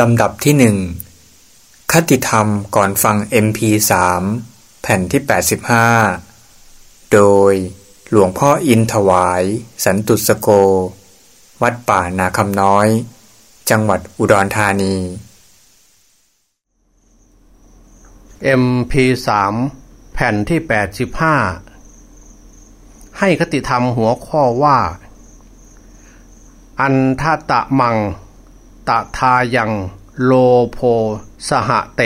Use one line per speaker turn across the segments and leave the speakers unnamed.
ลำดับที่หนึ่งคติธรรมก่อนฟัง MP3 แผ่นที่ 85 โดยหลวงพ่ออินถวาย สันตุสโก วัดป่านาคำน้อย จังหวัดอุดรธานี
MP3 แผ่นที่ 85 ให้คติธรรมหัวข้อว่า อันทตะมัง ตะทายังโลโพสหเต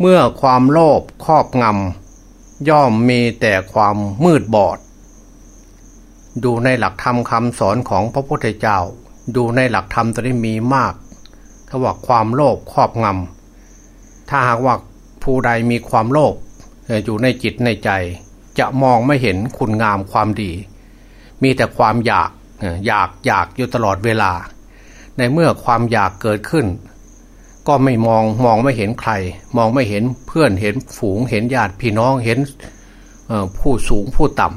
เมื่อความโลภครอบงำย่อมมีแต่ความมืดบอด ดูในหลักธรรมคำสอนของพระพุทธเจ้า ดูในหลักธรรมตัวนี้มีมากเขาว่าความโลภครอบงำถ้าหากว่าผู้ใดมีความโลภอยู่ในจิตในใจ จะมองไม่เห็นคุณงามความดี มีแต่ความอยากอยากอยากอยู่ตลอดเวลา ในเมื่อความอยากเกิดขึ้น ก็ไม่มองมองไม่เห็นใคร มองไม่เห็นเพื่อนเห็นฝูงเห็นญาติพี่น้องเห็นผู้สูงผู้ต่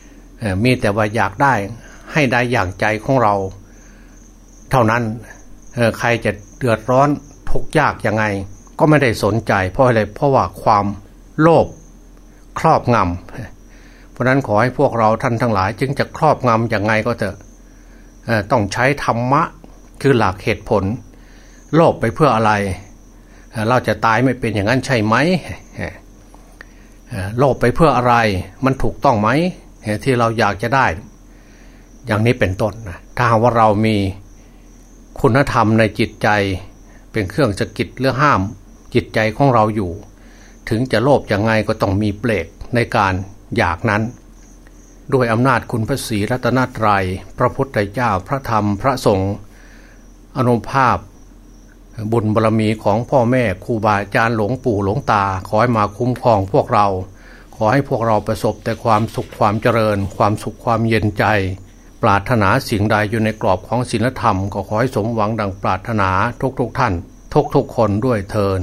ำมีแต่ว่าอยากได้ให้ได้อย่างใจของเรา เท่านั้นใครจะเดือดร้อนทุกยากยังไง ก็ไม่ได้สนใจ เพราะอะไรเพราะว่าความโลภครอบงำเพราะนั้นขอให้พวกเราท่านทั้งหลาย จึงจะครอบงำอย่างไงก็เถอะต้องใช้ธรรมะ คือหลักเหตุผล โลภไปเพื่ออะไร เราจะตายไม่เป็นอย่างนั้นใช่ไหมโลภไปเพื่ออะไรมันถูกต้องไหมที่เราอยากจะได้ อย่างนี้เป็นต้นนะถ้าว่าเรามีคุณธรรมในจิตใจเป็นเครื่องสะกิดหรือห้ามจิตใจของเราอยู่ ถึงจะโลภยังไงก็ต้องมีเปลกในการอยากนั้น ด้วยอำนาจคุณพระศรีรัตนตรยัย พระพุทธเจ้าพระธรรมพระสงฆ์ อนุภาพ บุญบารรมีของพ่อแม่ครูบาอาจารย์หลวงปู่หลวงตา ขอให้มาคุ้มครองพวกเรา ขอให้พวกเราประสบแต่ความสุขความเจริญ ความสุขความเย็นใจ ปรารถนาสิ่งใดอยู่ในกรอบของศีลธรรม ก็ขอให้สมหวังดังปรารถนาทุกๆทท่าน ทุกๆคนด้วยเทิน